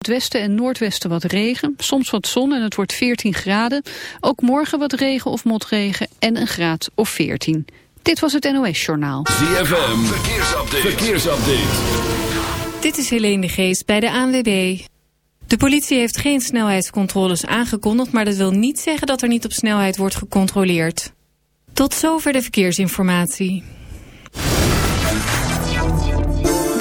het westen en noordwesten wat regen, soms wat zon en het wordt 14 graden. Ook morgen wat regen of motregen en een graad of 14. Dit was het NOS Journaal. ZFM, verkeersupdate. verkeersupdate. Dit is Helene de Geest bij de ANWB. De politie heeft geen snelheidscontroles aangekondigd... maar dat wil niet zeggen dat er niet op snelheid wordt gecontroleerd. Tot zover de verkeersinformatie.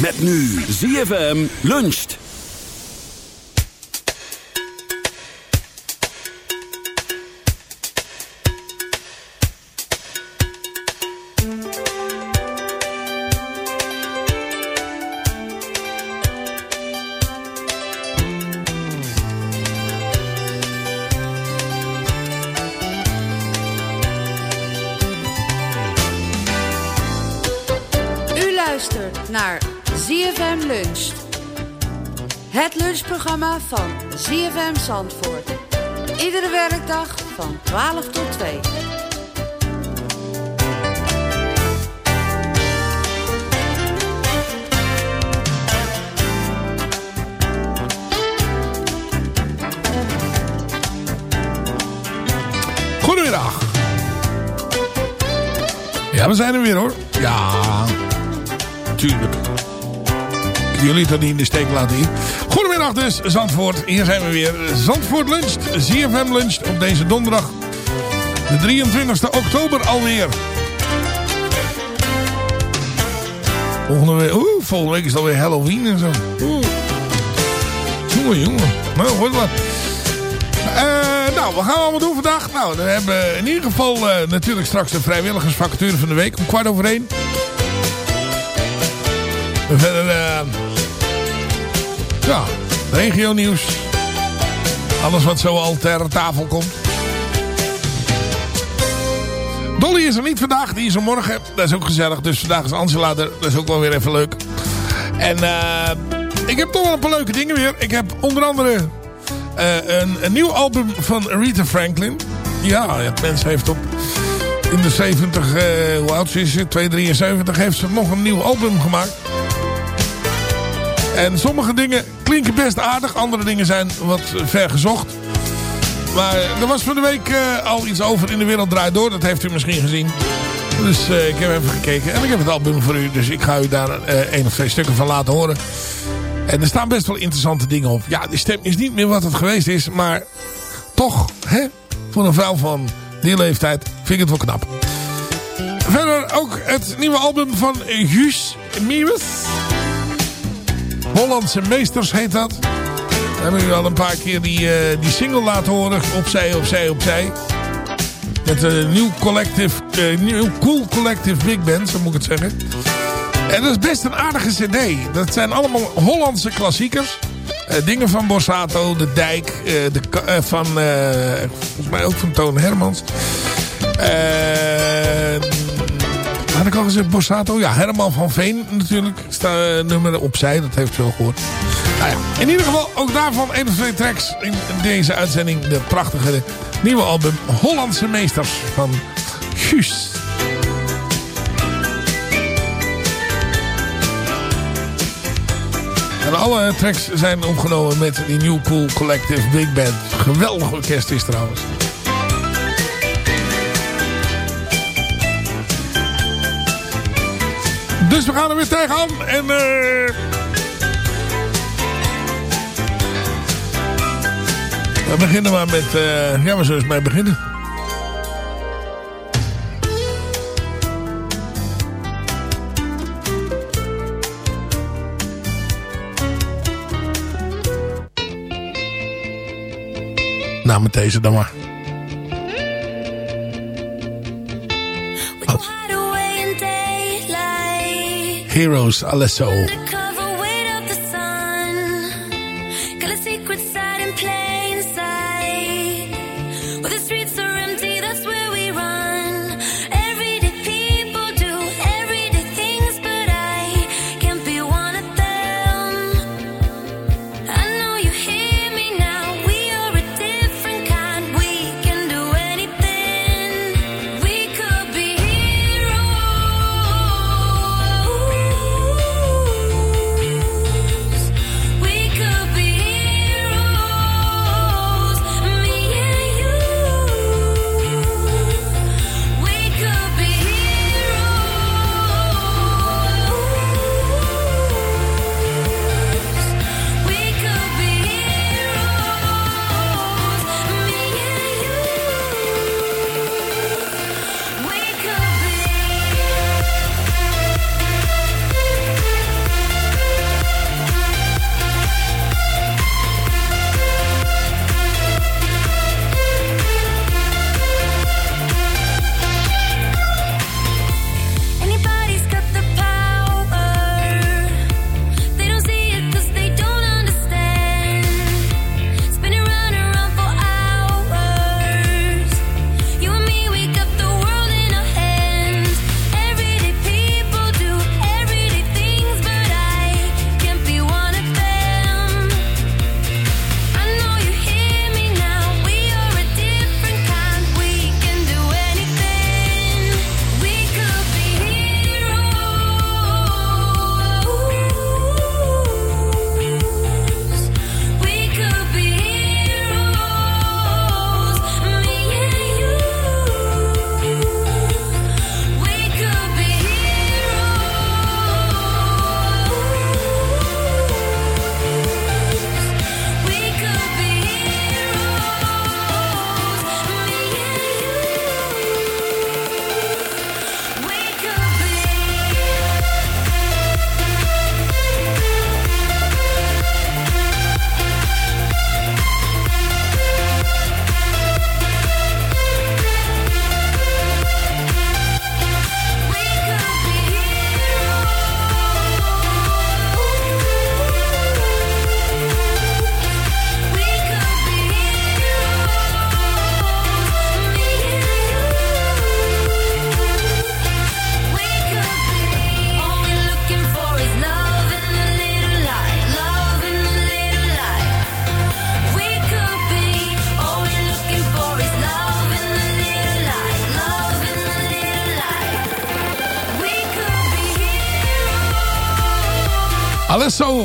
Met nu ZFM luncht. Het lunchprogramma van ZFM Zandvoort. Iedere werkdag van 12 tot 2. Goedemiddag. Ja, we zijn er weer hoor. Ja, tuurlijk. Jullie toch niet in de steek laten hier. Goedemiddag dus, Zandvoort. Hier zijn we weer. Zandvoort luncht, ZFM luncht op deze donderdag. De 23e oktober alweer. Volgende week, oeh, volgende week is alweer Halloween en zo. Oeh. Jongen, jongen. Nou, hoor wat. Eh, nou, wat gaan we allemaal doen vandaag? Nou, we hebben in ieder geval eh, natuurlijk straks de vrijwilligersvacature van de week om kwart over één. Verder, eh ja, regio nieuws. Alles wat zo al ter tafel komt. Dolly is er niet vandaag, die is er morgen. Dat is ook gezellig, dus vandaag is Angela er. Dat is ook wel weer even leuk. En eh ik heb toch wel een paar leuke dingen weer. Ik heb onder andere eh, een, een nieuw album van Rita Franklin. Ja, het mens heeft op in de 70, eh, hoe oud is ze? 273 heeft ze nog een nieuw album gemaakt. En sommige dingen klinken best aardig. Andere dingen zijn wat ver gezocht. Maar er was van de week eh, al iets over in de wereld draait door. Dat heeft u misschien gezien. Dus eh, ik heb even gekeken. En ik heb het album voor u. Dus ik ga u daar eh één of twee stukken van laten horen. En er staan best wel interessante dingen op. Ja, de stem is niet meer wat het geweest is. Maar toch, hè, voor een vrouw van die leeftijd vind ik het wel knap. Verder ook het nieuwe album van Guus Meeuwis. Hollandse Meesters heet dat. We hebben u al een paar keer die, eh, die single laten horen. Opzij, opzij, opzij. Met een nieuw collective, uh, nieuw cool collective big band, zo moet ik het zeggen. En dat is best een aardige cd. Dat zijn allemaal Hollandse klassiekers. Dingen van Borsato, De Dijk, de, van, volgens mij ook van Toon Hermans. Had ik al gezegd Borsato? Ja, Herman van Veen natuurlijk. Sta, nummer opzij, dat heeft u wel gehoord. Nou ja, in ieder geval ook daarvan een of twee tracks in deze uitzending. De prachtige nieuwe album Hollandse Meesters van Guus. En alle tracks zijn opgenomen met die New Cool Collective Big Band. Geweldig orkest is trouwens. Dus we gaan er weer tegenaan. En... Uh... We beginnen maar met... Uh, ja, we zullen eens mee beginnen. Nou, met deze dan maar. Heroes Alesso.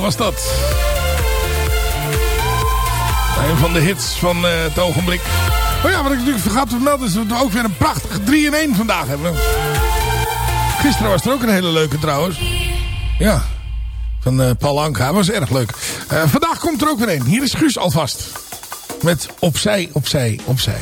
Was dat. Een van de hits van uh, het ogenblik. Oh ja, wat ik natuurlijk vergat te vermelden is dat we ook weer een prachtige 3-in-1 vandaag hebben. Gisteren was er ook een hele leuke trouwens. Ja, van uh, Paul Anka. was erg leuk. Uh, vandaag komt er ook weer een. Hier is Guus alvast. Met opzij, opzij, opzij.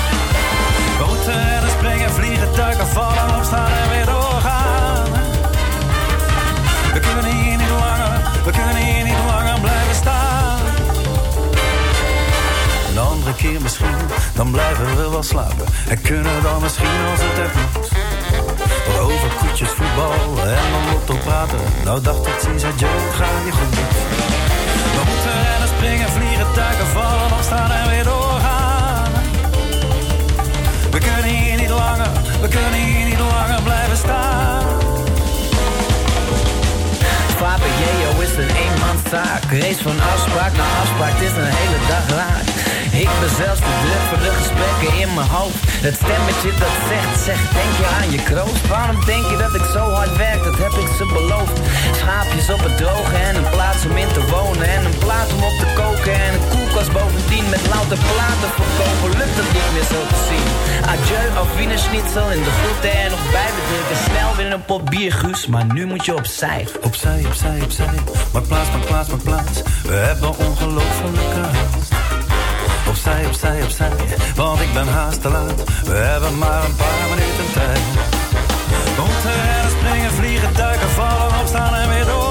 Moeten rennen, springen, vliegen, duiken, vallen, opstaan en weer doorgaan. We kunnen hier niet langer, we kunnen hier niet langer blijven staan. Een andere keer misschien, dan blijven we wel slapen. En kunnen dan misschien als het echt over koetjes, voetbal en dan lotto praten. Nou dacht ik, zie adieu, het ga je goed. We moeten rennen, springen, vliegen, duiken, vallen, opstaan en weer doorgaan. Eenmanszaak. Race van afspraak naar afspraak, het is een hele dag raak. Ik ben zelfs de druk voor de gesprekken in mijn hoofd. Het stemmetje dat zegt, zegt, denk je aan je kroost? Waarom denk je dat ik zo hard werk, dat heb ik ze beloofd. Schaapjes op het droge en een plaats om in te wonen. En een plaat om op te koken en een bovendien. Met louter platen verkopen, lukt het niet meer zo te zien. Adieu, Wiener Schnitzel in de groeten en nog bijbedrukken. Snel weer een pot bier, Guus, maar nu moet je opzij. Opzij, opzij, opzij, maak plaats, maak plaats, maak plaats. We hebben ongelofelijke haast. Opzij, opzij, opzij, want ik ben haast te laat. We hebben maar een paar minuten tijd. Moeten rennen, springen, vliegen, duiken, vallen, opstaan en weer doorgaan.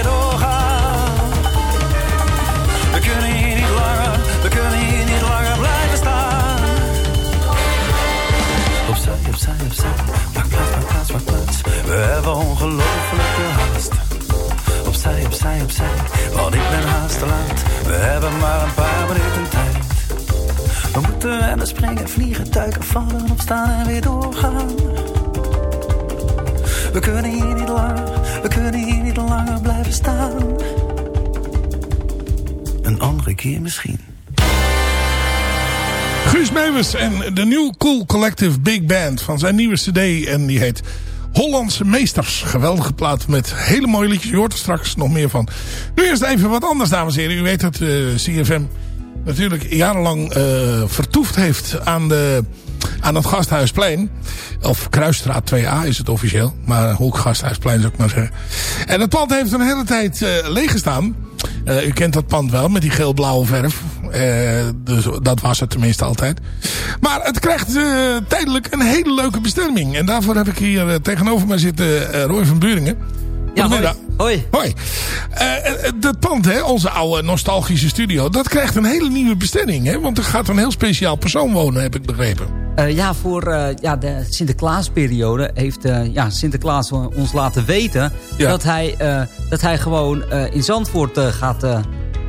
We hebben ongelofelijke haast. Opzij, opzij, opzij, want ik ben haast te laat. We hebben maar een paar minuten tijd. We moeten rennen, springen, vliegen, duiken, vallen, opstaan en weer doorgaan. We kunnen hier niet langer, we kunnen hier niet langer blijven staan. Een andere keer misschien. Guus Meeuwis en de New Cool Collective Big Band van zijn nieuwe cd. En die heet Hollandse Meesters. Geweldige plaat met hele mooie liedjes. Je hoort er straks nog meer van. Nu eerst even wat anders, dames en heren. U weet dat uh, CFM natuurlijk jarenlang uh, vertoefd heeft aan, de, aan het Gasthuisplein. Of Kruisstraat 2A is het officieel. Maar Hoek Gasthuisplein zou ik maar zeggen. En het pand heeft een hele tijd uh, leeg gestaan. U kent dat pand wel met die geel-blauwe verf. Uh, dus dat was het tenminste altijd. Maar het krijgt uh, tijdelijk een hele leuke bestemming. En daarvoor heb ik hier tegenover mij zitten Roy van Buringen. Ja, hoi. Hoi. hoi. dat pand, hè, onze oude nostalgische studio, dat krijgt een hele nieuwe bestemming. Hè? Want er gaat een heel speciaal persoon wonen, heb ik begrepen. Ja, voor ja, de Sinterklaasperiode heeft ja, Sinterklaas ons laten weten... Ja. Dat, hij, dat hij gewoon in Zandvoort gaat,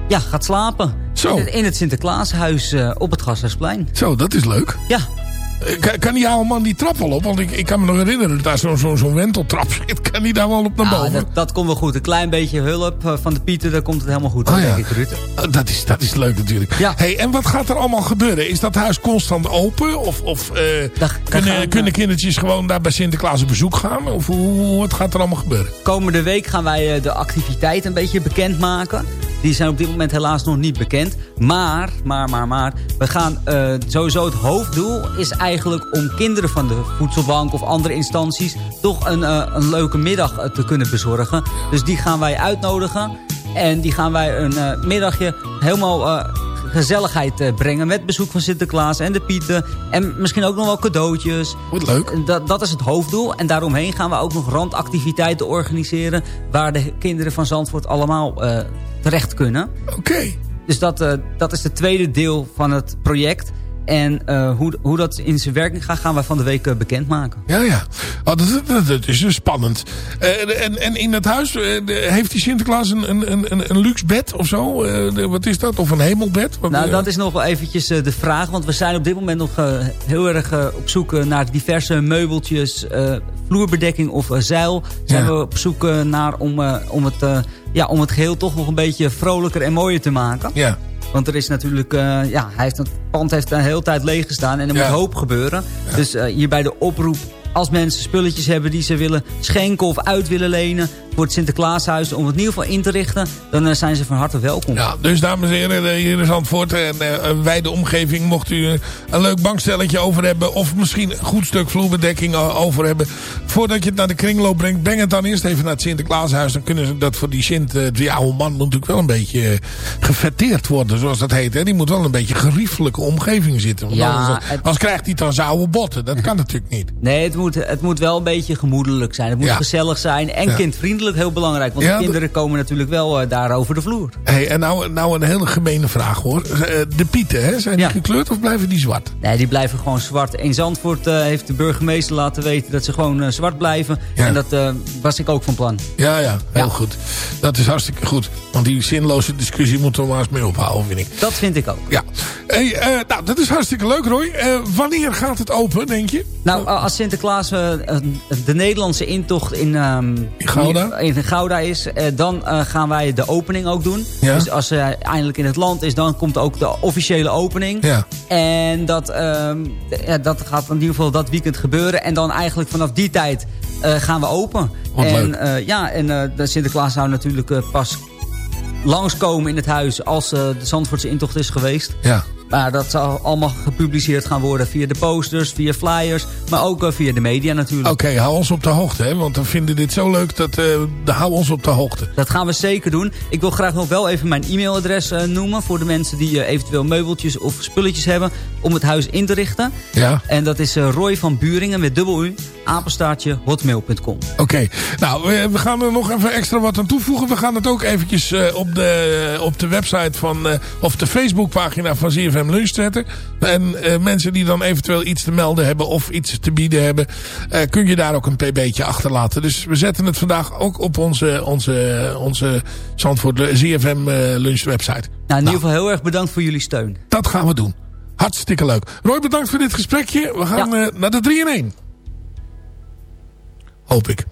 ja, gaat slapen. Zo. In, het, in het Sinterklaashuis op het Gasthuisplein. Zo, dat is leuk. Ja. Kan, kan die oude man die trap wel op? Want ik, ik kan me nog herinneren dat daar zo'n zo, zo wenteltrap zit. Kan die daar wel op naar ah, boven? Dat, dat komt wel goed. Een klein beetje hulp van de Pieten, daar komt het helemaal goed. Oh, ja. denk ik, Ruud. Dat is, dat is leuk natuurlijk. Ja. Hey, en wat gaat er allemaal gebeuren? Is dat huis constant open? Of, of uh, daar, kunnen, gaan, kunnen kindertjes gewoon daar bij Sinterklaas op bezoek gaan? Of hoe, wat gaat er allemaal gebeuren? Komende week gaan wij de activiteit een beetje bekendmaken. Die zijn op dit moment helaas nog niet bekend. Maar, maar, maar, maar. We gaan uh, sowieso het hoofddoel is eigenlijk om kinderen van de voedselbank of andere instanties... toch een, uh, een leuke middag uh, te kunnen bezorgen. Dus die gaan wij uitnodigen. En die gaan wij een middagje helemaal gezelligheid brengen met bezoek van Sinterklaas en de Pieten. En misschien ook nog wel cadeautjes. Wat leuk. Dat, dat is het hoofddoel. En daaromheen gaan we ook nog randactiviteiten organiseren... waar de kinderen van Zandvoort allemaal terecht kunnen. Oké. Dus dat, dat is het tweede deel van het project... En uh, hoe, hoe dat in zijn werking gaat, gaan we van de week uh, bekendmaken. Ja, ja. Oh, dat, dat, dat, is dus spannend. Uh, en, en in het huis, heeft die Sinterklaas een, een, een, een luxe bed of zo? wat is dat? Of een hemelbed? Wat, nou, dat is nog wel eventjes de vraag. Want we zijn op dit moment nog heel erg op zoek naar diverse meubeltjes, vloerbedekking of zeil. Zijn we op zoek naar om, om, het, ja, om het geheel toch nog een beetje vrolijker en mooier te maken. Ja. Want er is natuurlijk, uh, ja, hij heeft, het pand heeft een hele tijd leeg gestaan en er moet hoop gebeuren. Dus uh, hier bij de oproep als mensen spulletjes hebben die ze willen schenken of uit willen lenen voor het Sinterklaashuis om het in ieder geval in te richten, dan eh, zijn ze van harte welkom. Ja, dus dames en heren, eh, hier in Zandvoort en uh, een wijde omgeving, mocht u een leuk bankstelletje over hebben of misschien een goed stuk vloerbedekking over hebben, voordat je het naar de kringloop brengt, breng het dan eerst even naar het Sinterklaashuis. Dan kunnen ze dat voor die Sint, die oude man moet natuurlijk wel een beetje gefetteerd worden, zoals dat heet. Hè? Die moet wel een beetje geriefelijke omgeving zitten. Want ja, anders, het... krijgt hij dan zoude botten. Dat kan natuurlijk niet. Nee, het moet, het moet wel een beetje gemoedelijk zijn. Het moet gezellig zijn en ja. Heel belangrijk. Want de kinderen komen natuurlijk wel uh, daar over de vloer. Hey, en nou, nou een hele gemene vraag hoor. Eh, de pieten, hè? zijn die gekleurd of blijven die zwart? Nee, die blijven gewoon zwart. In Zandvoort uh, heeft de burgemeester laten weten dat ze gewoon zwart blijven. En dat was ik ook van plan. Ja, ja, heel goed. Dat is hartstikke goed. Want die zinloze discussie moeten we maar eens mee ophouden, vind ik. Dat vind ik ook. Ja. Hey, nou, dat is hartstikke leuk, Roy. wanneer gaat het open, denk je? Nou, als Sinterklaas de Nederlandse intocht in, um, in Gouda, in Gouda is, uh, dan uh, gaan wij de opening ook doen. Ja. Dus als hij eindelijk in het land is, dan komt ook de officiële opening. Ja. En dat, um, ja, dat gaat in ieder geval dat weekend gebeuren. En dan eigenlijk vanaf die tijd uh, gaan we open. Wat en ja, en de Sinterklaas zou natuurlijk pas langskomen in het huis als de Zandvoortse intocht is geweest. Ja. Maar dat zal allemaal gepubliceerd gaan worden via de posters, via flyers, maar ook uh, via de media natuurlijk. Oké, hou ons op de hoogte, hè? want we vinden dit zo leuk, dat uh, hou ons op de hoogte. Dat gaan we zeker doen. Ik wil graag nog wel even mijn e-mailadres uh, noemen voor de mensen die eventueel meubeltjes of spulletjes hebben om het huis in te richten. Ja. En dat is Roy van Buringen met dubbel U, apenstaartje hotmail.com. Oké, nou we, we, gaan er nog even extra wat aan toevoegen. We gaan het ook eventjes op, de, op de website van, of de Facebookpagina van ZFM Lunch zetten. En uh, mensen die dan eventueel iets te melden hebben of iets te bieden hebben... Uh, kun je daar ook een pb'tje achterlaten. Dus we zetten het vandaag ook op onze, onze, onze Zandvoort ZFM uh, Lunch website. Nou, in ieder nou. geval heel erg bedankt voor jullie steun. Dat gaan we doen. Hartstikke leuk. Roy, bedankt voor dit gesprekje. We gaan ja. naar de 3 in 1. Hoop ik.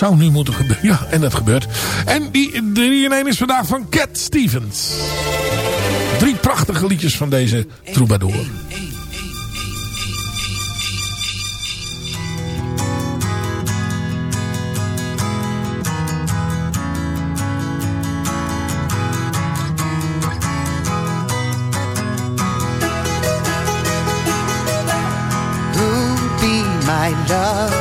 Zou nu moeten gebeuren. Ja, en dat gebeurt. En die 3 in 1 is vandaag van Cat Stevens. Drie prachtige liedjes van deze troubadour. my love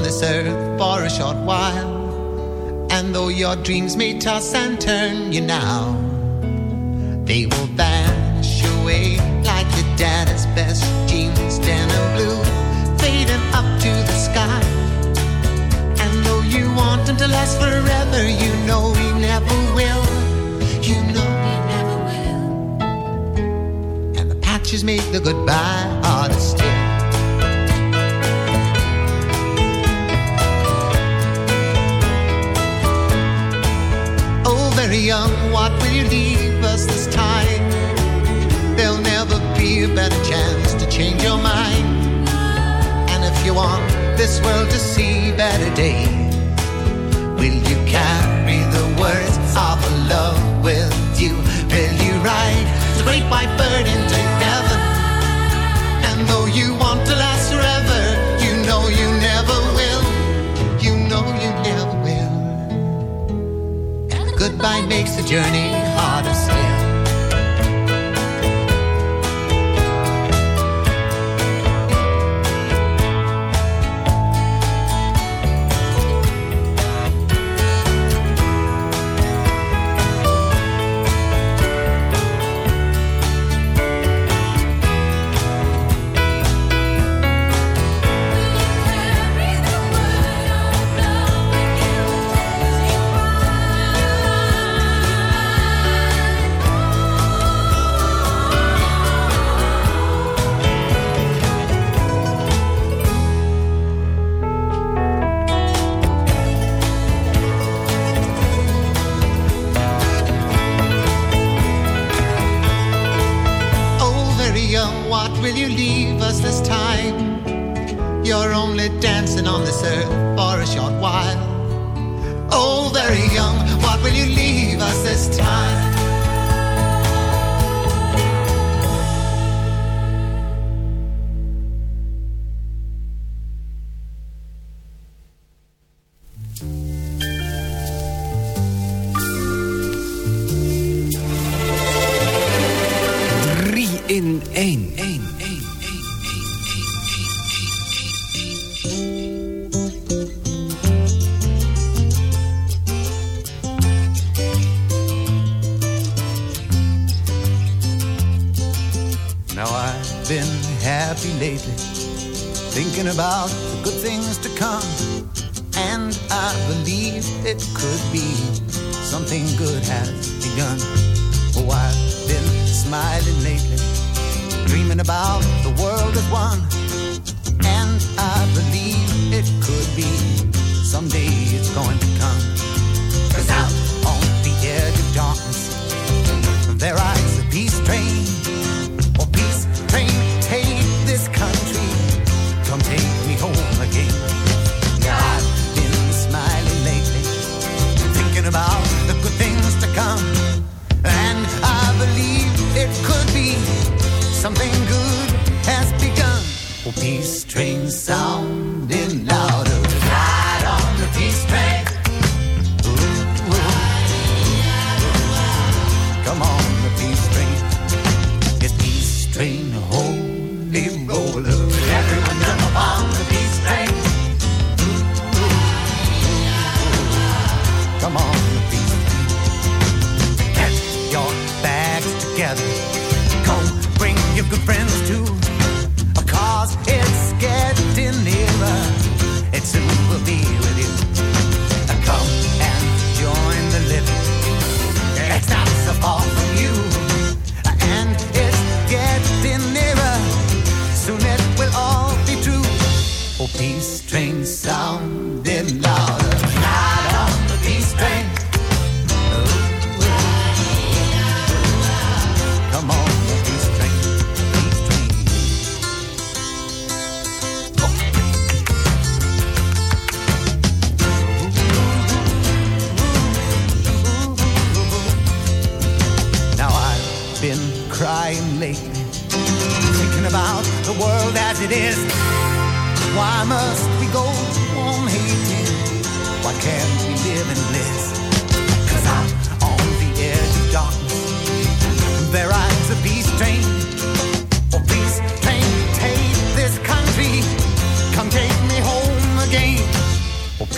on this earth for a short while. And though your dreams may toss and turn you now, they will vanish away like your dad's best jeans, denim blue, fading up to the sky. And though you want them to last forever, you know we never will. You know we never will. And the patches make the goodbye we're young, what will you leave us this time? There'll never be a better chance to change your mind. And if you want this world to see better days, will you carry the words of love with you? Will you ride the great white bird into heaven? And though you want to laugh, goodbye makes the journey harder.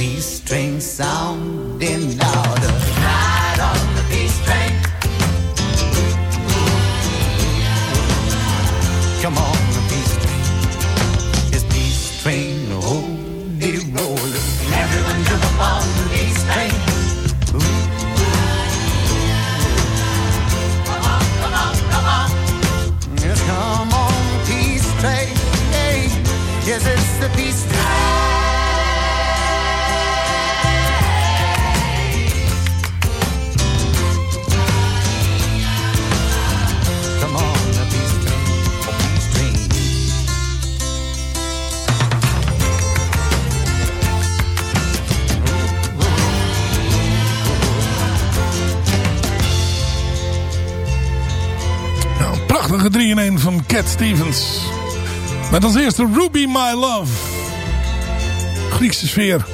three string sound in Met als eerste Ruby My Love. Griekse sfeer.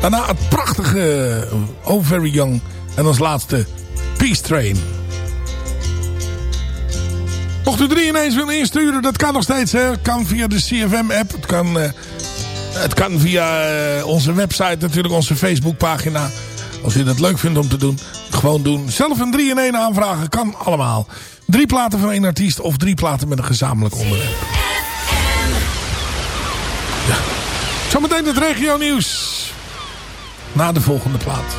Daarna het prachtige Oh Very Young. En als laatste Peace Train. Mocht u drie ineens willen insturen, dat kan nog steeds. Hè. Eh, het kan via de CFM-app. Het kan, het kan via onze website natuurlijk, onze Facebookpagina. Als u dat leuk vindt om te doen, gewoon doen. Zelf een 3-in-1 aanvragen kan allemaal. Drie platen van één artiest of drie platen met een gezamenlijk onderwerp. Zometeen het regio nieuws. Na de volgende plaat.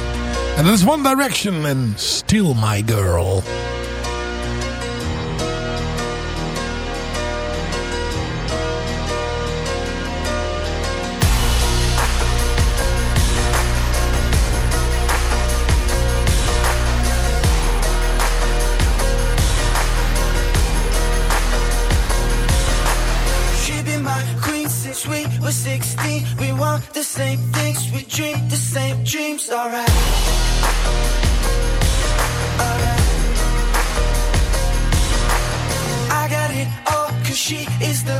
En dat is One Direction en Still My Girl. on the same things, we dream the same dreams, alright. Alright. I got it all, cause she is the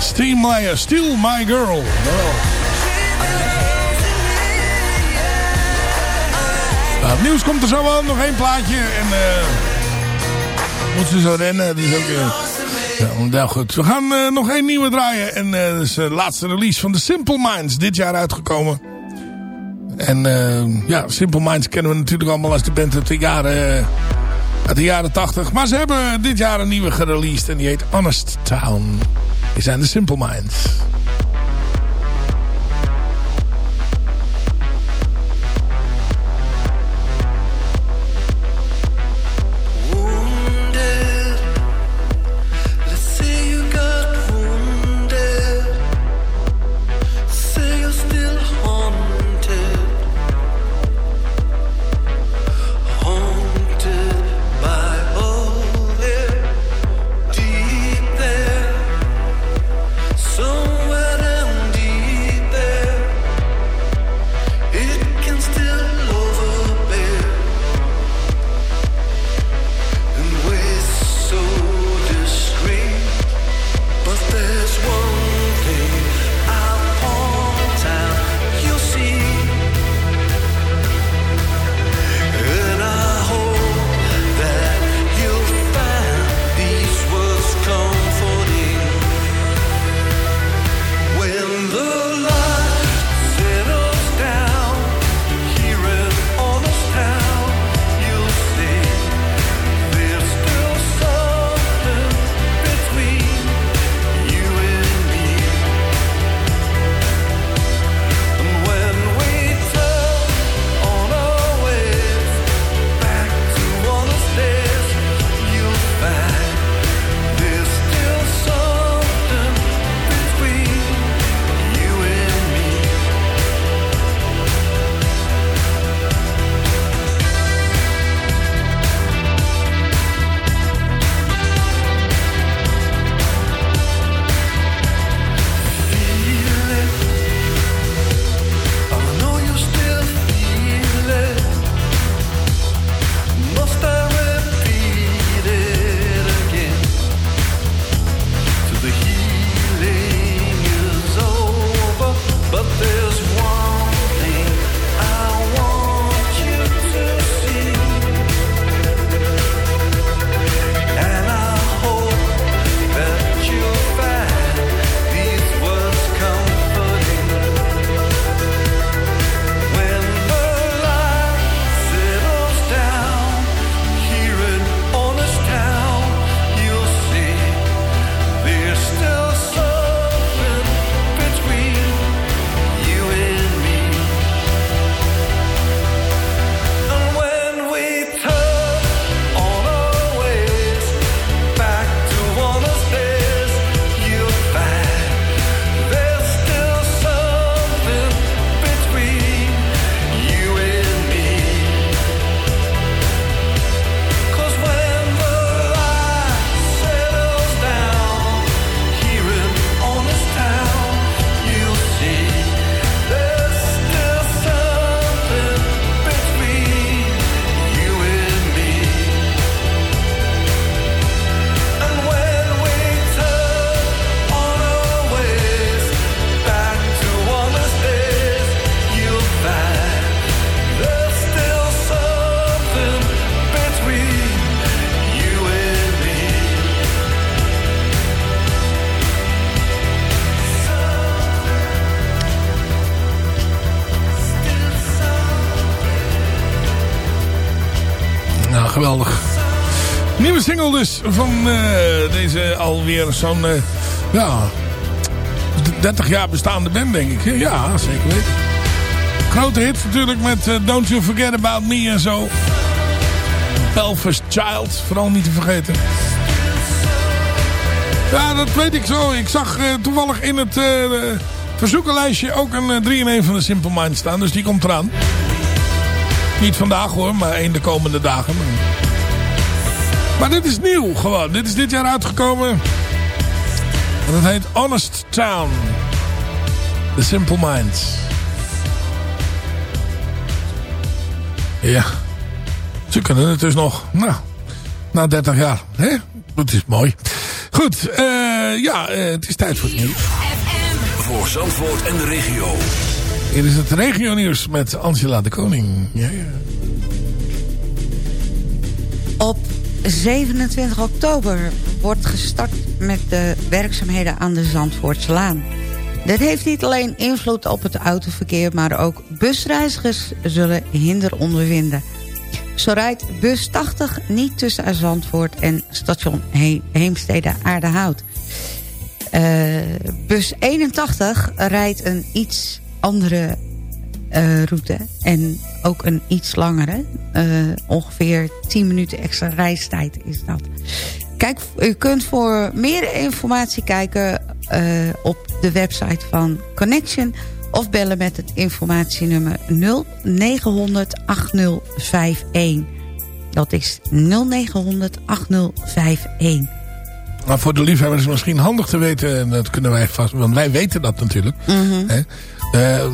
Steamlayer, Still My Girl. Nou, het nieuws komt er zo wel Nog één plaatje. En eh, uh, moet ze zo rennen. Dus ook, uh, ja, goed, we gaan eh, nog één nieuwe draaien. En dat is de laatste release van de Simple Minds. Dit jaar uitgekomen. En ja, Simple Minds kennen we natuurlijk allemaal als de band uit de jaren uit de jaren 80. Maar ze hebben dit jaar een nieuwe gereleased. En die heet Honest Town. Die zijn de Simple Minds. Alweer zo'n uh, ja, 30 jaar bestaande band denk ik. Ja, zeker weten. Grote hit natuurlijk met uh, Don't You Forget About Me en zo. Belfast Child, vooral niet te vergeten. Ja, dat weet ik zo. Ik zag toevallig in het verzoekenlijstje ook een 3 in 1 van de Simple Minds staan. Dus die komt eraan. Niet vandaag hoor, maar één de komende dagen. Dit is nieuw gewoon. Dit is dit jaar uitgekomen. En dat heet Honest Town. The Simple Minds. Ja. Ze kunnen het dus nog. Nou, na 30 jaar. Hè? Dat is mooi. Goed, eh, ja, eh, het is tijd voor het nieuws. Voor Zandvoort en de regio. Hier is het regio nieuws met Angela de Koning. Ja, ja. Op 27 oktober wordt gestart met de werkzaamheden aan de Zandvoortslaan. Dit heeft niet alleen invloed op het autoverkeer... maar ook busreizigers zullen hinder ondervinden. Zo rijdt bus 80 niet tussen Zandvoort en station He Heemstede Aardehout. Uh, bus 81 rijdt een iets andere uh, route en ook een iets langere. Uh, ongeveer 10 minuten extra reistijd is dat. Kijk, u kunt voor meer informatie kijken uh, op de website van Connection... of bellen met het informatienummer 0900 8051. Dat is 0900 8051. Maar voor de liefhebbers is het misschien handig te weten... en dat kunnen wij vast, want wij weten dat natuurlijk... Mm -hmm. hè? Uh,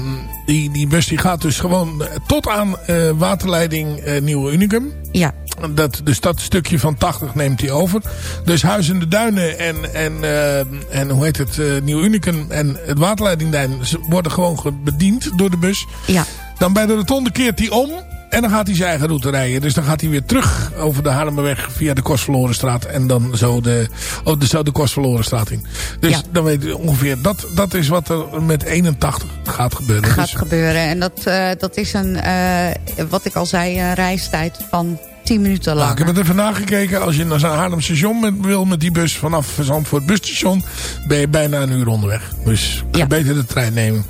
die, die bus die gaat dus gewoon tot aan uh, waterleiding uh, Nieuwe Unicum. Ja. Dat, dus dat stukje van 80 neemt hij over. Dus Huis in de Duinen en, en, uh, en hoe heet het, Nieuw Unicum en het waterleidingduin worden gewoon bediend door de bus. Ja. Dan bij de rotonde keert hij om en dan gaat hij zijn eigen route rijden. Dus dan gaat hij weer terug over de Haarlemmerweg via de Kostverlorenstraat. En dan zo de, oh, de, zo de Kostverlorenstraat in. Dus ja. dan weet je ongeveer, dat, dat is wat er met 81 gaat gebeuren. Gaat dus, gebeuren. En dat, uh, dat is een, uh, wat ik al zei, een reistijd van 10 minuten lang. Nou, ik heb het even nagekeken. Als je naar Haarlem station met, wil met die bus vanaf Zandvoort busstation... ben je bijna een uur onderweg. Dus ja. beter de trein nemen.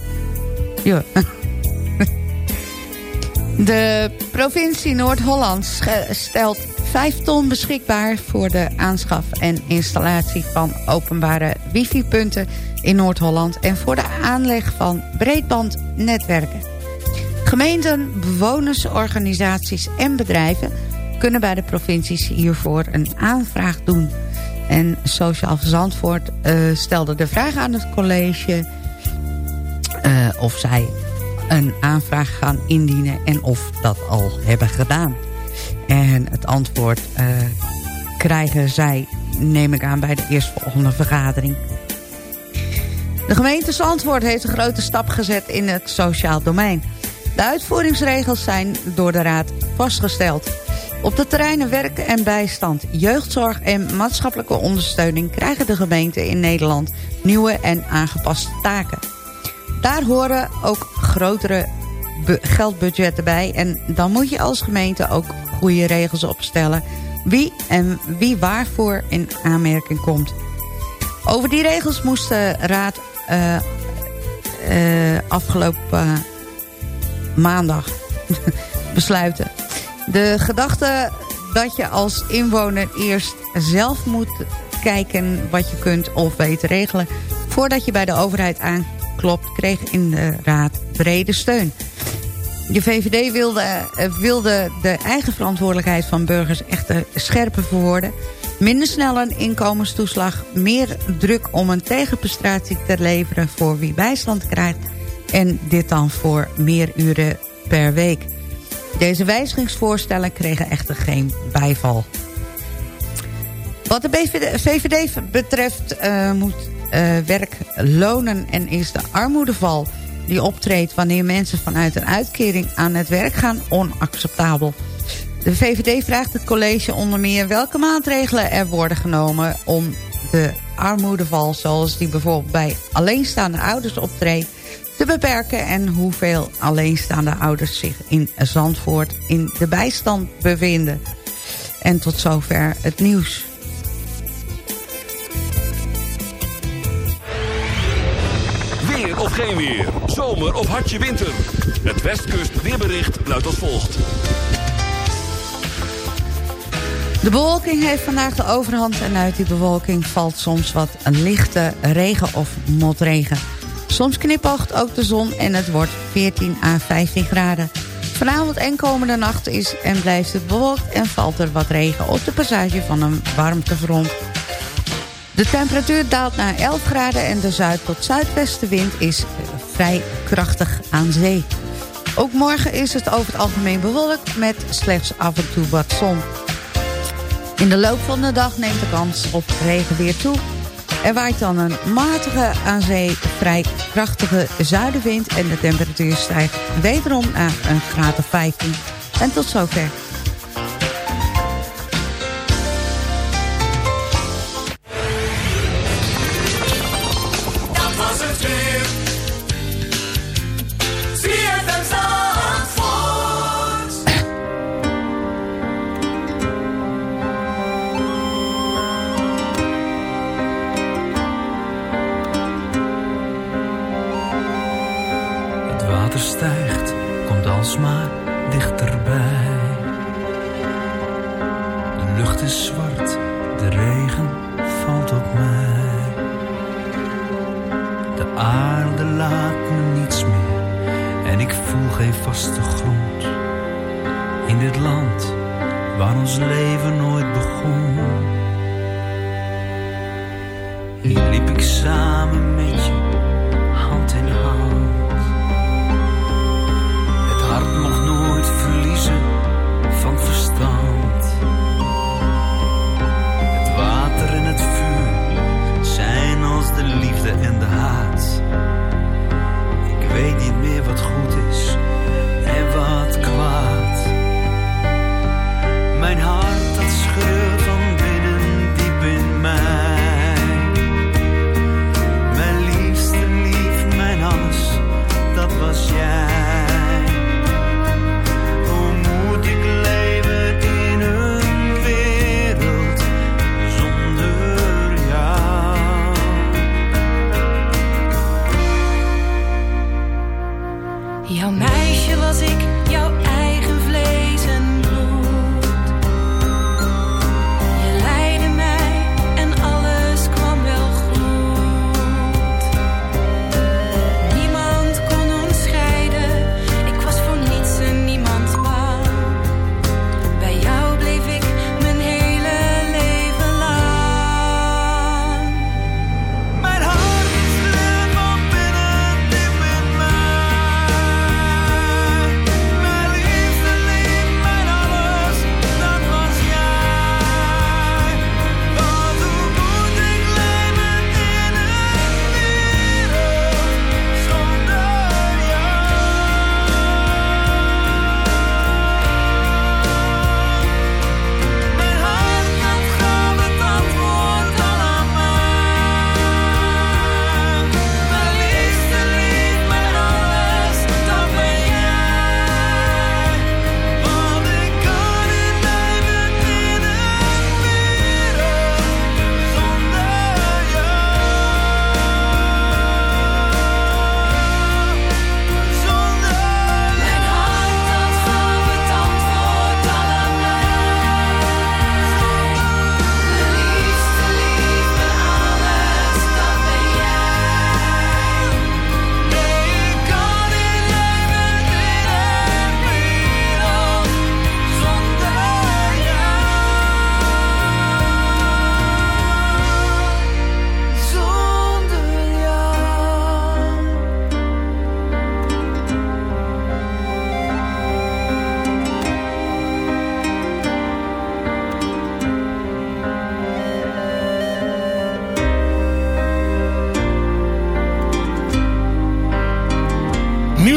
Ja. De provincie Noord-Holland stelt 5 ton beschikbaar voor de aanschaf en installatie van openbare wifi-punten in Noord-Holland en voor de aanleg van breedbandnetwerken. Gemeenten, bewoners, organisaties en bedrijven kunnen bij de provincies hiervoor een aanvraag doen. En Sociaal Zandvoort uh, stelde de vraag aan het college uh, of zij een aanvraag gaan indienen en of dat al hebben gedaan. En het antwoord uh, krijgen zij, neem ik aan, bij de eerstvolgende vergadering. De gemeente Zandvoort heeft een grote stap gezet in het sociaal domein. De uitvoeringsregels zijn door de Raad vastgesteld. Op de terreinen werk en bijstand, jeugdzorg en maatschappelijke ondersteuning... krijgen de gemeenten in Nederland nieuwe en aangepaste taken. Daar horen ook grotere geldbudgetten bij. En dan moet je als gemeente ook goede regels opstellen. Wie en wie waarvoor in aanmerking komt. Over die regels moest de raad uh, uh, afgelopen maandag besluiten. De gedachte dat je als inwoner eerst zelf moet kijken wat je kunt of weet regelen... voordat je bij de overheid aankomt klopt, kreeg in de raad brede steun. De VVD wilde, eh, wilde de eigen verantwoordelijkheid van burgers echter scherper verwoorden. Minder snel een inkomenstoeslag, meer druk om een tegenprestatie te leveren voor wie bijstand krijgt. En dit dan voor meer uren per week. Deze wijzigingsvoorstellen kregen echter geen bijval. Wat de VVD betreft uh, moet uh, werk lonen en is de armoedeval die optreedt wanneer mensen vanuit een uitkering aan het werk gaan onacceptabel. De VVD vraagt het college onder meer welke maatregelen er worden genomen om de armoedeval zoals die bijvoorbeeld bij alleenstaande ouders optreedt te beperken en hoeveel alleenstaande ouders zich in Zandvoort in de bijstand bevinden. En tot zover het nieuws. Geen weer. Zomer of hartje winter. Het Westkust weerbericht luidt als volgt. De bewolking heeft vandaag de overhand en uit die bewolking valt soms wat een lichte regen of motregen. Soms knipoogt ook de zon en het wordt 14 à 15 graden. Vanavond en komende nacht is en blijft het bewolkt en valt er wat regen op de passage van een warmtefront. De temperatuur daalt naar 11 graden en de zuid- tot zuidwestenwind is vrij krachtig aan zee. Ook morgen is het over het algemeen bewolkt met slechts af en toe wat zon. In de loop van de dag neemt de kans op regen weer toe. Er waait dan een matige aan zee vrij krachtige zuidenwind... en de temperatuur stijgt wederom naar een graad of 15. En tot zover. Jouw meisje was ik, jouw eigen vlees.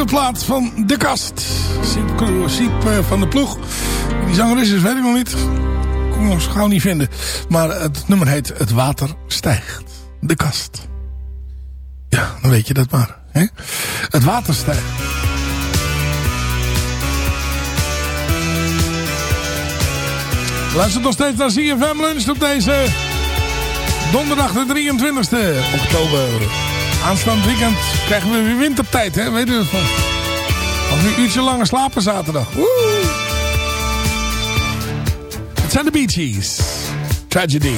Plaat van De Kast. Siep, Siep uh, van de Ploeg. Die zangeres is, weet ik nog niet. Kon ik gauw niet vinden. Maar het nummer heet Het Water Stijgt. De Kast. Ja, dan weet je dat maar. Hè? Het water stijgt. Luister nog steeds naar CFM Lunch op deze donderdag de 23e oktober. Aanstaand weekend krijgen we weer wintertijd, hè? Weet u het van? Of een uurtje langer slapen zaterdag. Woe! Het zijn de Bee Gees. Tragedy.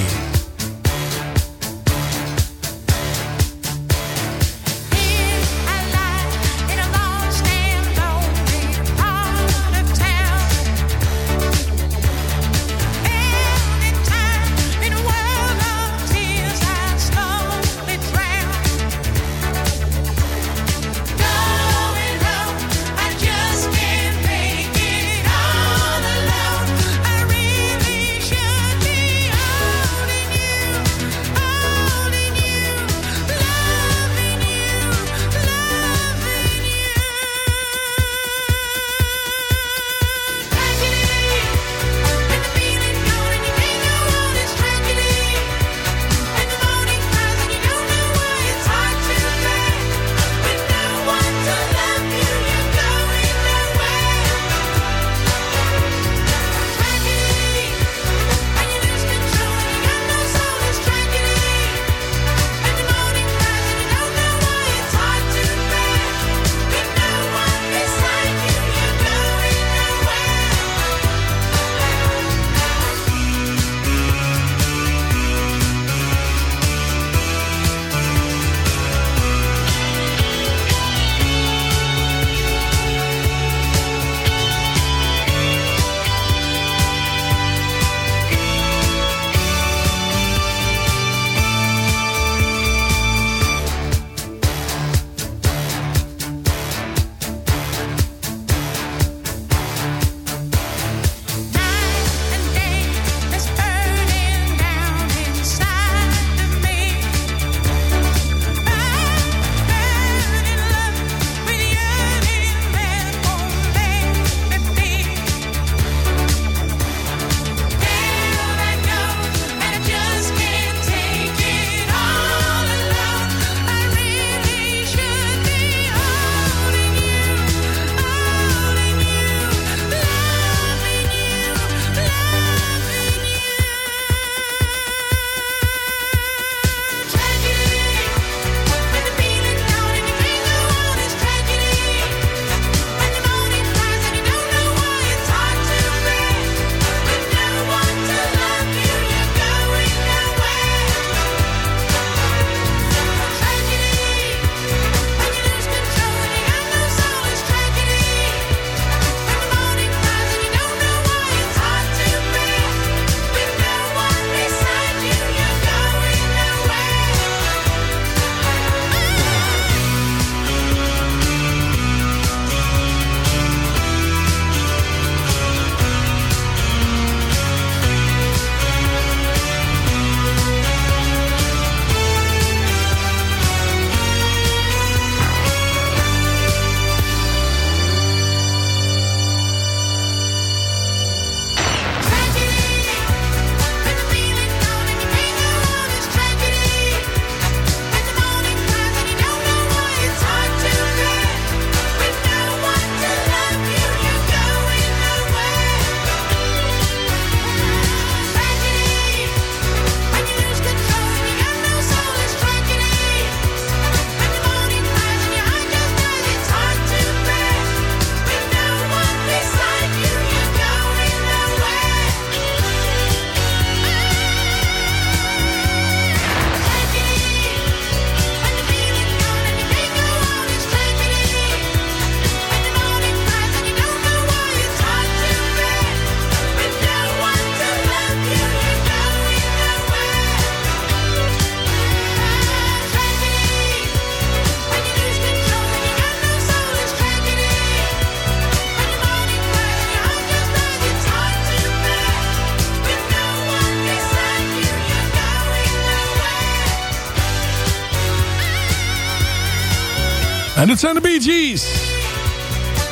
Dit zijn de Bee Gees.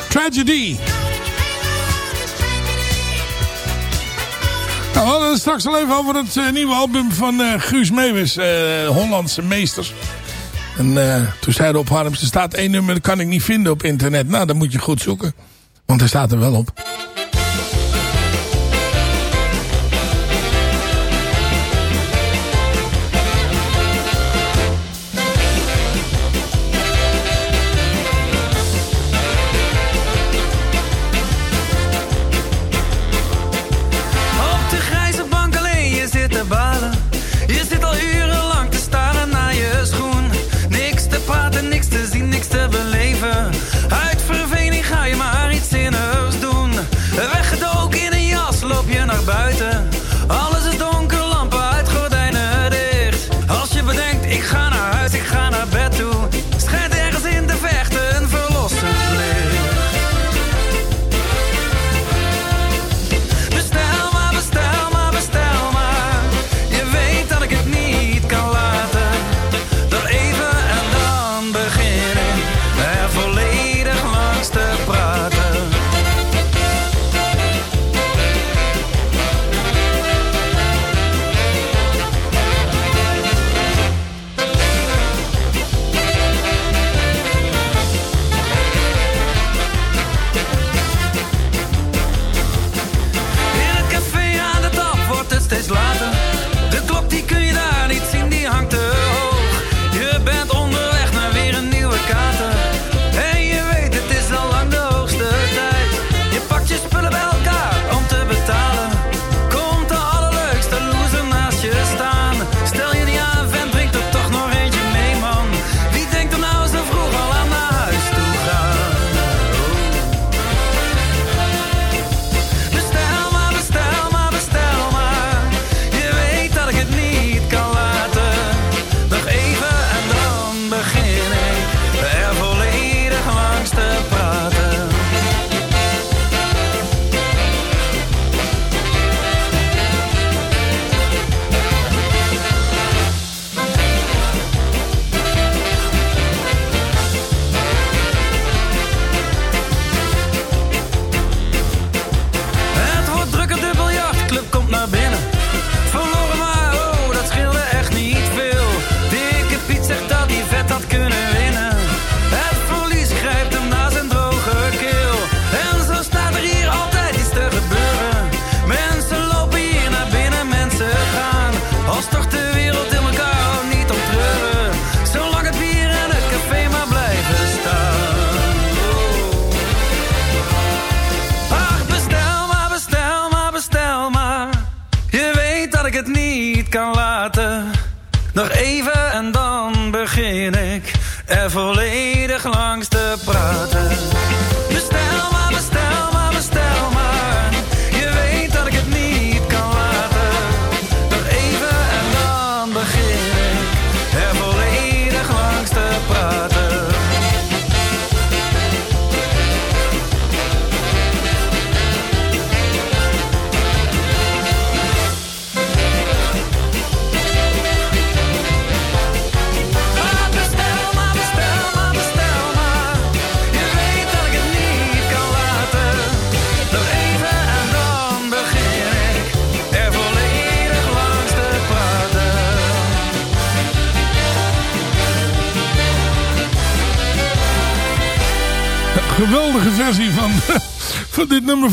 Tragedy. Nou, we hadden het straks al even over het uh, nieuwe album van uh, Guus Meeuwis. Uh, Hollandse Meesters. En toen zeiden op Harms, er staat één nummer, dat kan ik niet vinden op internet. Nou, dan moet je goed zoeken. Want hij staat er wel op.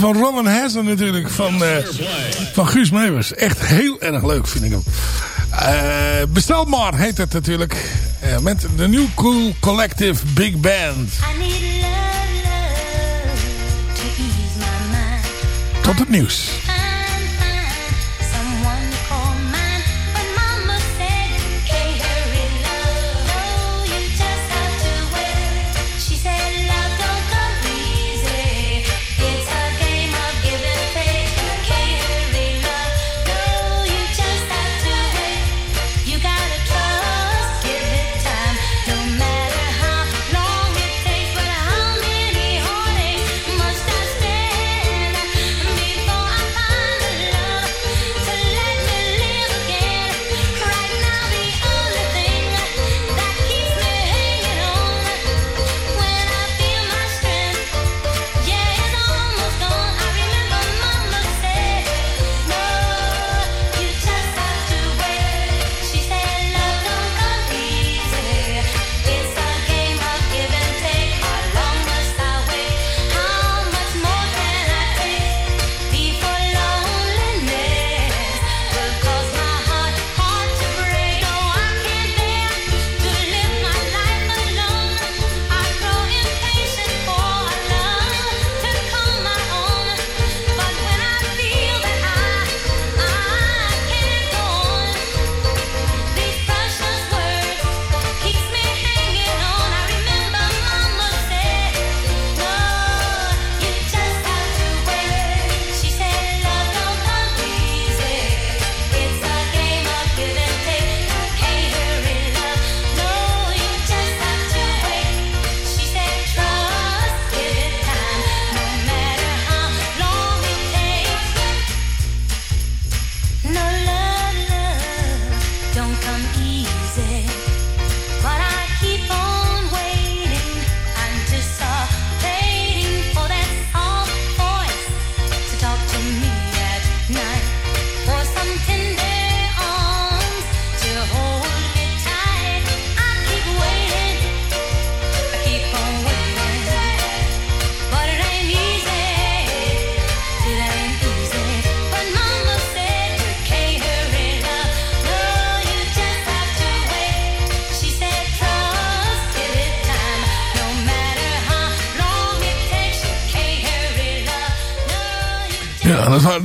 van Rowan Hazen natuurlijk. Van, uh, van Guus Meeuwers. Echt heel erg leuk vind ik hem. Uh, bestel maar heet het natuurlijk. Uh, met de New Cool Collective Big Band. Tot het nieuws.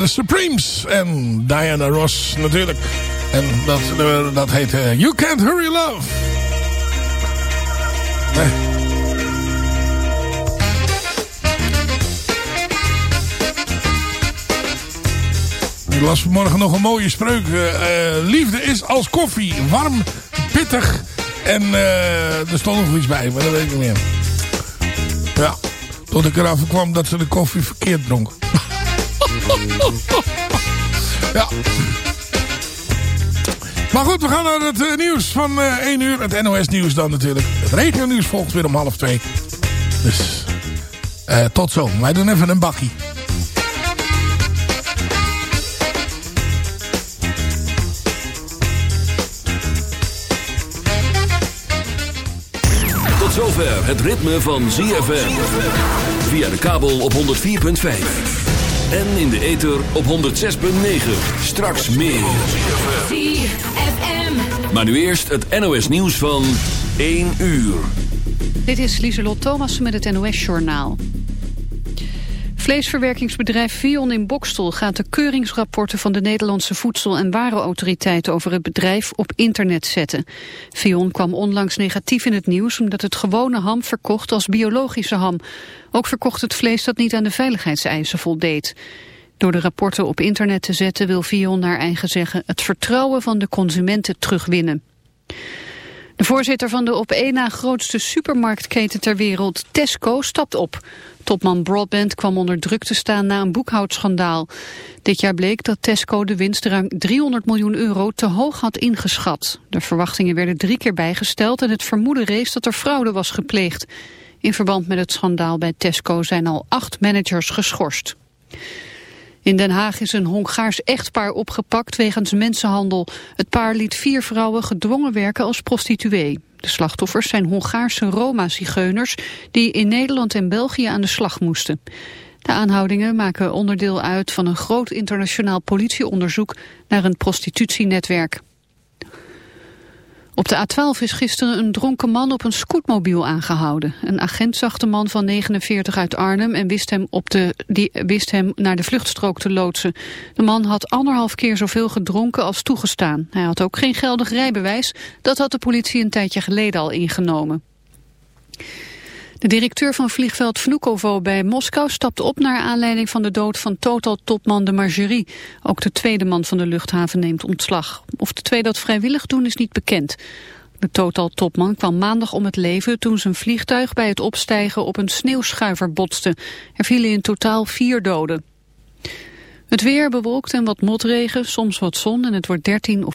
De Supremes en Diana Ross natuurlijk. En dat, uh, dat heet uh, You Can't Hurry Love. Nee. Ik las vanmorgen nog een mooie spreuk. Liefde is als koffie. Warm, pittig. En er stond nog iets bij, maar dat weet ik niet meer. Ja, tot ik erachter kwam dat ze de koffie verkeerd dronk. Ja. Maar goed, we gaan naar het uh, nieuws van uh, 1 uur. Het NOS nieuws dan natuurlijk. Het regio nieuws volgt weer om half 2. Dus tot zo. Wij doen even een bakkie. zover het ritme van ZFM. Via de kabel op 104.5. En in de ether op 106.9. Straks meer. Maar nu eerst het NOS nieuws van 1 uur. Dit is Lieselot Thomas met het NOS Journaal. Vleesverwerkingsbedrijf Vion in Bokstel gaat de keuringsrapporten van de Nederlandse Voedsel- en Warenautoriteit over het bedrijf op internet zetten. Vion kwam onlangs negatief in het nieuws omdat het gewone ham verkocht als biologische ham. Ook verkocht het vlees dat niet aan de veiligheidseisen voldeed. Door de rapporten op internet te zetten wil Vion naar eigen zeggen het vertrouwen van de consumenten terugwinnen. De voorzitter van de op één na grootste supermarktketen ter wereld, Tesco, stapt op. Topman Broadband kwam onder druk te staan na een boekhoudschandaal. Dit jaar bleek dat Tesco de winst ruim 300 miljoen euro te hoog had ingeschat. De verwachtingen werden drie keer bijgesteld en het vermoeden rees dat er fraude was gepleegd. In verband met het schandaal bij Tesco zijn al acht managers geschorst. In Den Haag is een Hongaars echtpaar opgepakt wegens mensenhandel. Het paar liet vier vrouwen gedwongen werken als prostituee. De slachtoffers zijn Hongaarse Roma-zigeuners die in Nederland en België aan de slag moesten. De aanhoudingen maken onderdeel uit van een groot internationaal politieonderzoek naar een prostitutienetwerk. Op de A12 is gisteren een dronken man op een scootmobiel aangehouden. Een agent zag de man van 49 uit Arnhem en wist hem, op de, wist hem naar de vluchtstrook te loodsen. De man had anderhalf keer zoveel gedronken als toegestaan. Hij had ook geen geldig rijbewijs. Dat had de politie een tijdje geleden al ingenomen. De directeur van vliegveld Vnukovo bij Moskou stapte op naar aanleiding van de dood van Total-topman de Margerie. Ook de tweede man van de luchthaven neemt ontslag. Of de twee dat vrijwillig doen is niet bekend. De Total-topman kwam maandag om het leven toen zijn vliegtuig bij het opstijgen op een sneeuwschuiver botste. Er vielen in totaal vier doden. Het weer bewolkt en wat motregen, soms wat zon en het wordt 13 of